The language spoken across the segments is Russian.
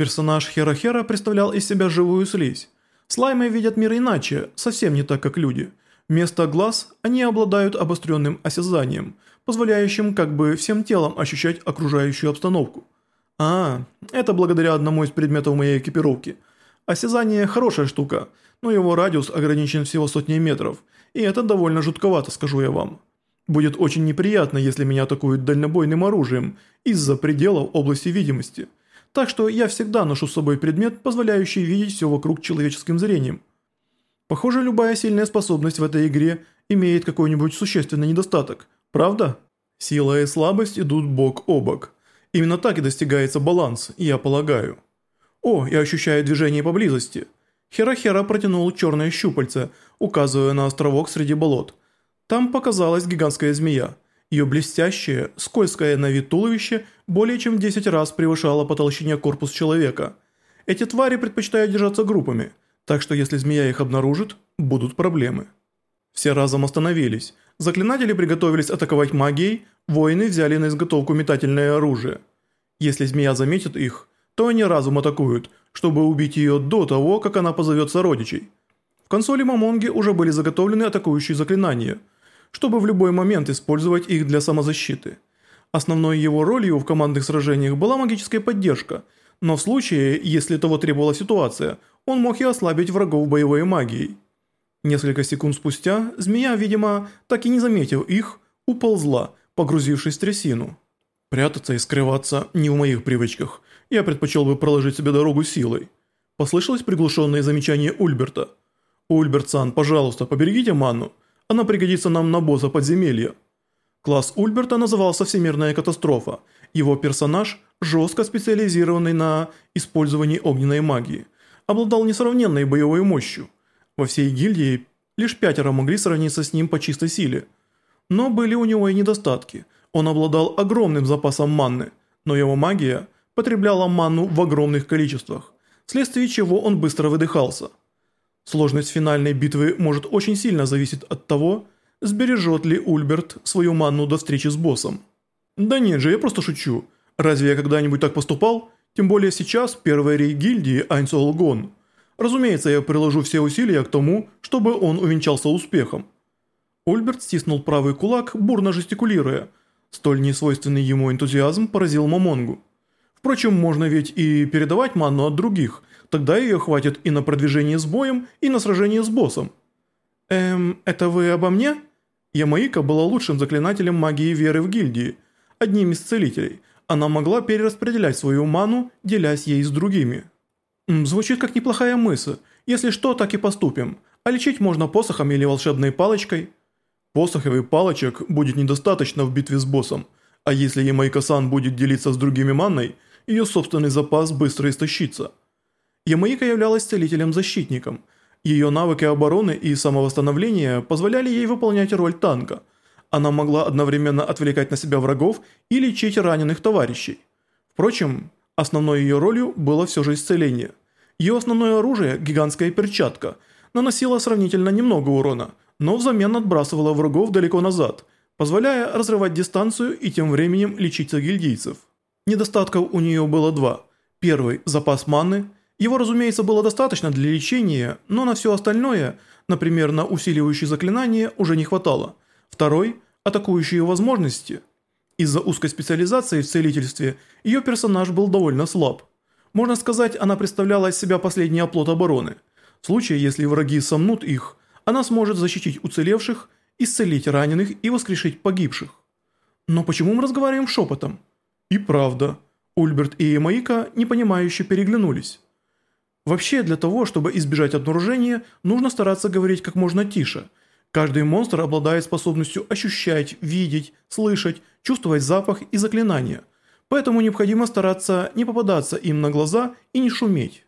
Персонаж Хера-Хера представлял из себя живую слизь. Слаймы видят мир иначе, совсем не так, как люди. Вместо глаз они обладают обостренным осязанием, позволяющим как бы всем телом ощущать окружающую обстановку. А, это благодаря одному из предметов моей экипировки. Осязание хорошая штука, но его радиус ограничен всего сотней метров, и это довольно жутковато, скажу я вам. Будет очень неприятно, если меня атакуют дальнобойным оружием из-за пределов области видимости – так что я всегда ношу с собой предмет, позволяющий видеть все вокруг человеческим зрением. Похоже, любая сильная способность в этой игре имеет какой-нибудь существенный недостаток, правда? Сила и слабость идут бок о бок. Именно так и достигается баланс, я полагаю. О, я ощущаю движение поблизости. Хера-Хера протянул черное щупальце, указывая на островок среди болот. Там показалась гигантская змея. Ее блестящее, скользкое на вид туловище более чем в 10 раз превышало по толщине корпус человека. Эти твари предпочитают держаться группами, так что если змея их обнаружит, будут проблемы. Все разом остановились. Заклинатели приготовились атаковать магией, воины взяли на изготовку метательное оружие. Если змея заметит их, то они разум атакуют, чтобы убить ее до того, как она позовет сородичей. В консоли Мамонги уже были заготовлены атакующие заклинания – чтобы в любой момент использовать их для самозащиты. Основной его ролью в командных сражениях была магическая поддержка, но в случае, если того требовала ситуация, он мог и ослабить врагов боевой магией. Несколько секунд спустя, змея, видимо, так и не заметив их, уползла, погрузившись в трясину. Прятаться и скрываться не в моих привычках. Я предпочел бы проложить себе дорогу силой. Послышалось приглушенное замечание Ульберта. «Ульберт-сан, пожалуйста, поберегите ману. Она пригодится нам на босса подземелья. Класс Ульберта назывался «Всемирная катастрофа». Его персонаж, жестко специализированный на использовании огненной магии, обладал несравненной боевой мощью. Во всей гильдии лишь пятеро могли сравниться с ним по чистой силе. Но были у него и недостатки. Он обладал огромным запасом манны, но его магия потребляла манну в огромных количествах, вследствие чего он быстро выдыхался – Сложность финальной битвы может очень сильно зависеть от того, сбережет ли Ульберт свою манну до встречи с боссом. Да нет же, я просто шучу. Разве я когда-нибудь так поступал? Тем более сейчас первый рей гильдии Гон. Разумеется, я приложу все усилия к тому, чтобы он увенчался успехом. Ульберт стиснул правый кулак, бурно жестикулируя. Столь несвойственный ему энтузиазм поразил Мамонгу. Впрочем, можно ведь и передавать манну от других – Тогда ее хватит и на продвижение с боем, и на сражение с боссом. Эм, это вы обо мне? Ямаика была лучшим заклинателем магии веры в гильдии, одним из целителей. Она могла перераспределять свою ману, делясь ей с другими. Звучит как неплохая мысль. Если что, так и поступим. А лечить можно посохом или волшебной палочкой. Посохов и палочек будет недостаточно в битве с боссом. А если Ямайка-сан будет делиться с другими манной, ее собственный запас быстро истощится. Ямаика являлась целителем-защитником. Ее навыки обороны и самовосстановления позволяли ей выполнять роль танка. Она могла одновременно отвлекать на себя врагов и лечить раненых товарищей. Впрочем, основной ее ролью было все же исцеление. Ее основное оружие, гигантская перчатка, наносила сравнительно немного урона, но взамен отбрасывала врагов далеко назад, позволяя разрывать дистанцию и тем временем лечить гильдийцев. Недостатков у нее было два. Первый – запас маны – его, разумеется, было достаточно для лечения, но на все остальное, например, на усиливающие заклинания, уже не хватало. Второй – атакующие возможности. Из-за узкой специализации в целительстве ее персонаж был довольно слаб. Можно сказать, она представляла из себя последний оплот обороны. В случае, если враги сомнут их, она сможет защитить уцелевших, исцелить раненых и воскрешить погибших. Но почему мы разговариваем шепотом? И правда. Ульберт и Эмаика непонимающе переглянулись. Вообще, для того, чтобы избежать обнаружения, нужно стараться говорить как можно тише. Каждый монстр обладает способностью ощущать, видеть, слышать, чувствовать запах и заклинания. Поэтому необходимо стараться не попадаться им на глаза и не шуметь.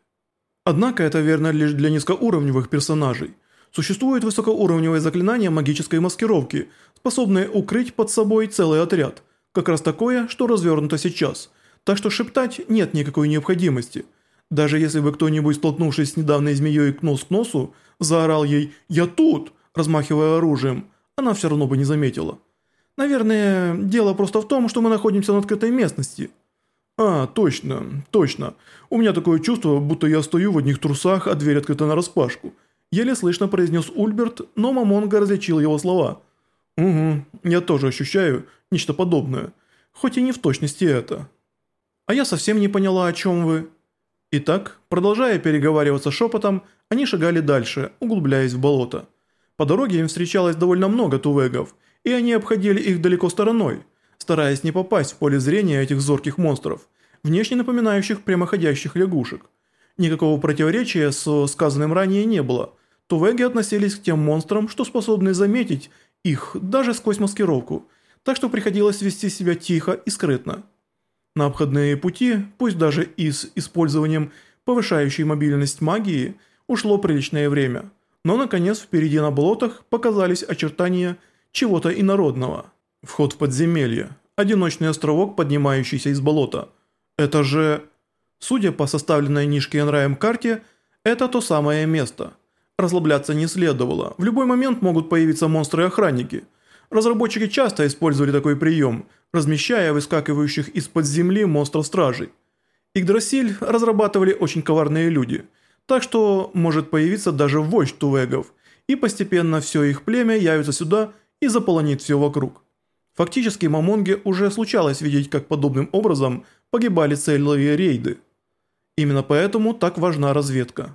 Однако это верно лишь для низкоуровневых персонажей. Существует высокоуровневое заклинание магической маскировки, способное укрыть под собой целый отряд. Как раз такое, что развернуто сейчас. Так что шептать нет никакой необходимости – даже если бы кто-нибудь, столкнувшись с недавней змеей нос к носу, заорал ей «Я тут!», размахивая оружием, она все равно бы не заметила. Наверное, дело просто в том, что мы находимся на открытой местности. «А, точно, точно. У меня такое чувство, будто я стою в одних трусах, а дверь открыта нараспашку». Еле слышно произнес Ульберт, но Мамонга различил его слова. «Угу, я тоже ощущаю нечто подобное, хоть и не в точности это». «А я совсем не поняла, о чем вы». Итак, продолжая переговариваться шепотом, они шагали дальше, углубляясь в болото. По дороге им встречалось довольно много тувегов, и они обходили их далеко стороной, стараясь не попасть в поле зрения этих зорких монстров, внешне напоминающих прямоходящих лягушек. Никакого противоречия с сказанным ранее не было. Тувеги относились к тем монстрам, что способны заметить их даже сквозь маскировку, так что приходилось вести себя тихо и скрытно. На обходные пути, пусть даже и с использованием повышающей мобильность магии, ушло приличное время. Но наконец впереди на болотах показались очертания чего-то инородного. Вход в подземелье. Одиночный островок, поднимающийся из болота. Это же... Судя по составленной Нишки Энраем карте, это то самое место. Расслабляться не следовало. В любой момент могут появиться монстры-охранники. Разработчики часто использовали такой прием, размещая выскакивающих из-под земли монстров-стражей. Игдрасиль разрабатывали очень коварные люди, так что может появиться даже вождь тувегов, и постепенно все их племя явится сюда и заполонит все вокруг. Фактически Мамонге уже случалось видеть, как подобным образом погибали целые рейды. Именно поэтому так важна разведка.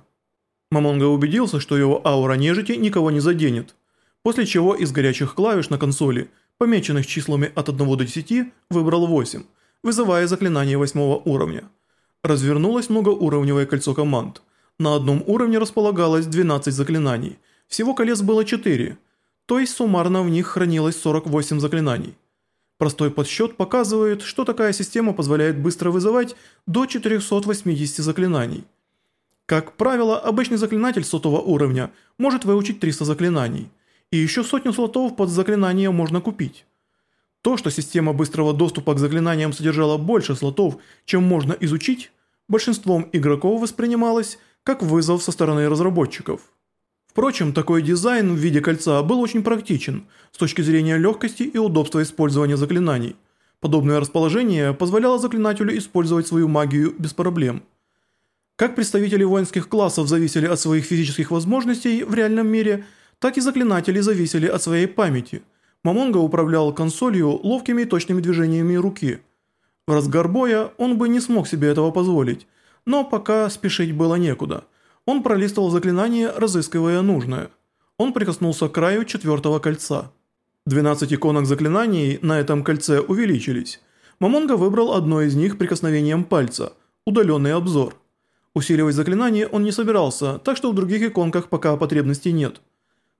Мамонга убедился, что его аура нежити никого не заденет, после чего из горячих клавиш на консоли, помеченных числами от 1 до 10, выбрал 8, вызывая заклинание 8 уровня. Развернулось многоуровневое кольцо команд. На одном уровне располагалось 12 заклинаний, всего колец было 4, то есть суммарно в них хранилось 48 заклинаний. Простой подсчет показывает, что такая система позволяет быстро вызывать до 480 заклинаний. Как правило, обычный заклинатель сотого уровня может выучить 300 заклинаний, и еще сотню слотов под заклинание можно купить. То, что система быстрого доступа к заклинаниям содержала больше слотов, чем можно изучить, большинством игроков воспринималось как вызов со стороны разработчиков. Впрочем, такой дизайн в виде кольца был очень практичен с точки зрения легкости и удобства использования заклинаний. Подобное расположение позволяло заклинателю использовать свою магию без проблем. Как представители воинских классов зависели от своих физических возможностей в реальном мире, так и заклинатели зависели от своей памяти. Мамонга управлял консолью ловкими и точными движениями руки. В разгар боя он бы не смог себе этого позволить, но пока спешить было некуда – он пролистывал заклинание, разыскивая нужное. Он прикоснулся к краю четвертого кольца. 12 иконок заклинаний на этом кольце увеличились. Мамонга выбрал одно из них прикосновением пальца – удаленный обзор. Усиливать заклинание он не собирался, так что в других иконках пока потребностей нет.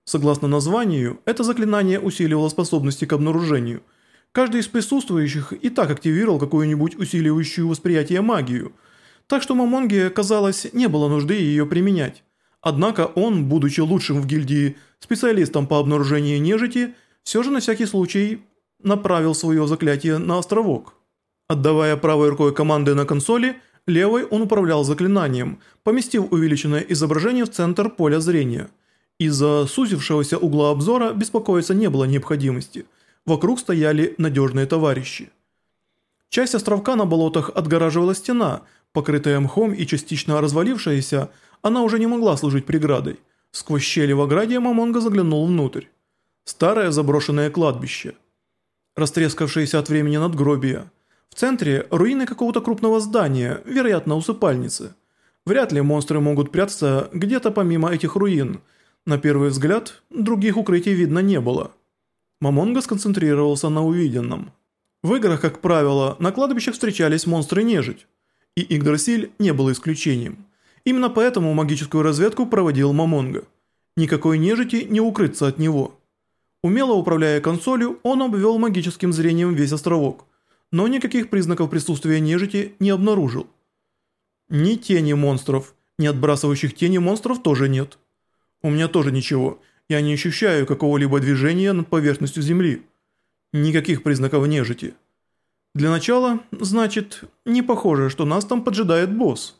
Согласно названию, это заклинание усиливало способности к обнаружению. Каждый из присутствующих и так активировал какую-нибудь усиливающую восприятие магию – так что Мамонге, казалось, не было нужды ее применять. Однако он, будучи лучшим в гильдии специалистом по обнаружению нежити, все же на всякий случай направил свое заклятие на островок. Отдавая правой рукой команды на консоли, левой он управлял заклинанием, поместив увеличенное изображение в центр поля зрения. Из-за сузившегося угла обзора беспокоиться не было необходимости. Вокруг стояли надежные товарищи. Часть островка на болотах отгораживала стена – Покрытая мхом и частично развалившаяся, она уже не могла служить преградой. Сквозь щели в ограде Мамонга заглянул внутрь. Старое заброшенное кладбище. Растрескавшееся от времени надгробие. В центре руины какого-то крупного здания, вероятно усыпальницы. Вряд ли монстры могут прятаться где-то помимо этих руин. На первый взгляд, других укрытий видно не было. Мамонга сконцентрировался на увиденном. В играх, как правило, на кладбищах встречались монстры-нежить и Игдрасиль не был исключением. Именно поэтому магическую разведку проводил Мамонга. Никакой нежити не укрыться от него. Умело управляя консолью, он обвел магическим зрением весь островок, но никаких признаков присутствия нежити не обнаружил. Ни тени монстров, ни отбрасывающих тени монстров тоже нет. У меня тоже ничего, я не ощущаю какого-либо движения над поверхностью земли. Никаких признаков нежити. Для начала, значит, не похоже, что нас там поджидает босс.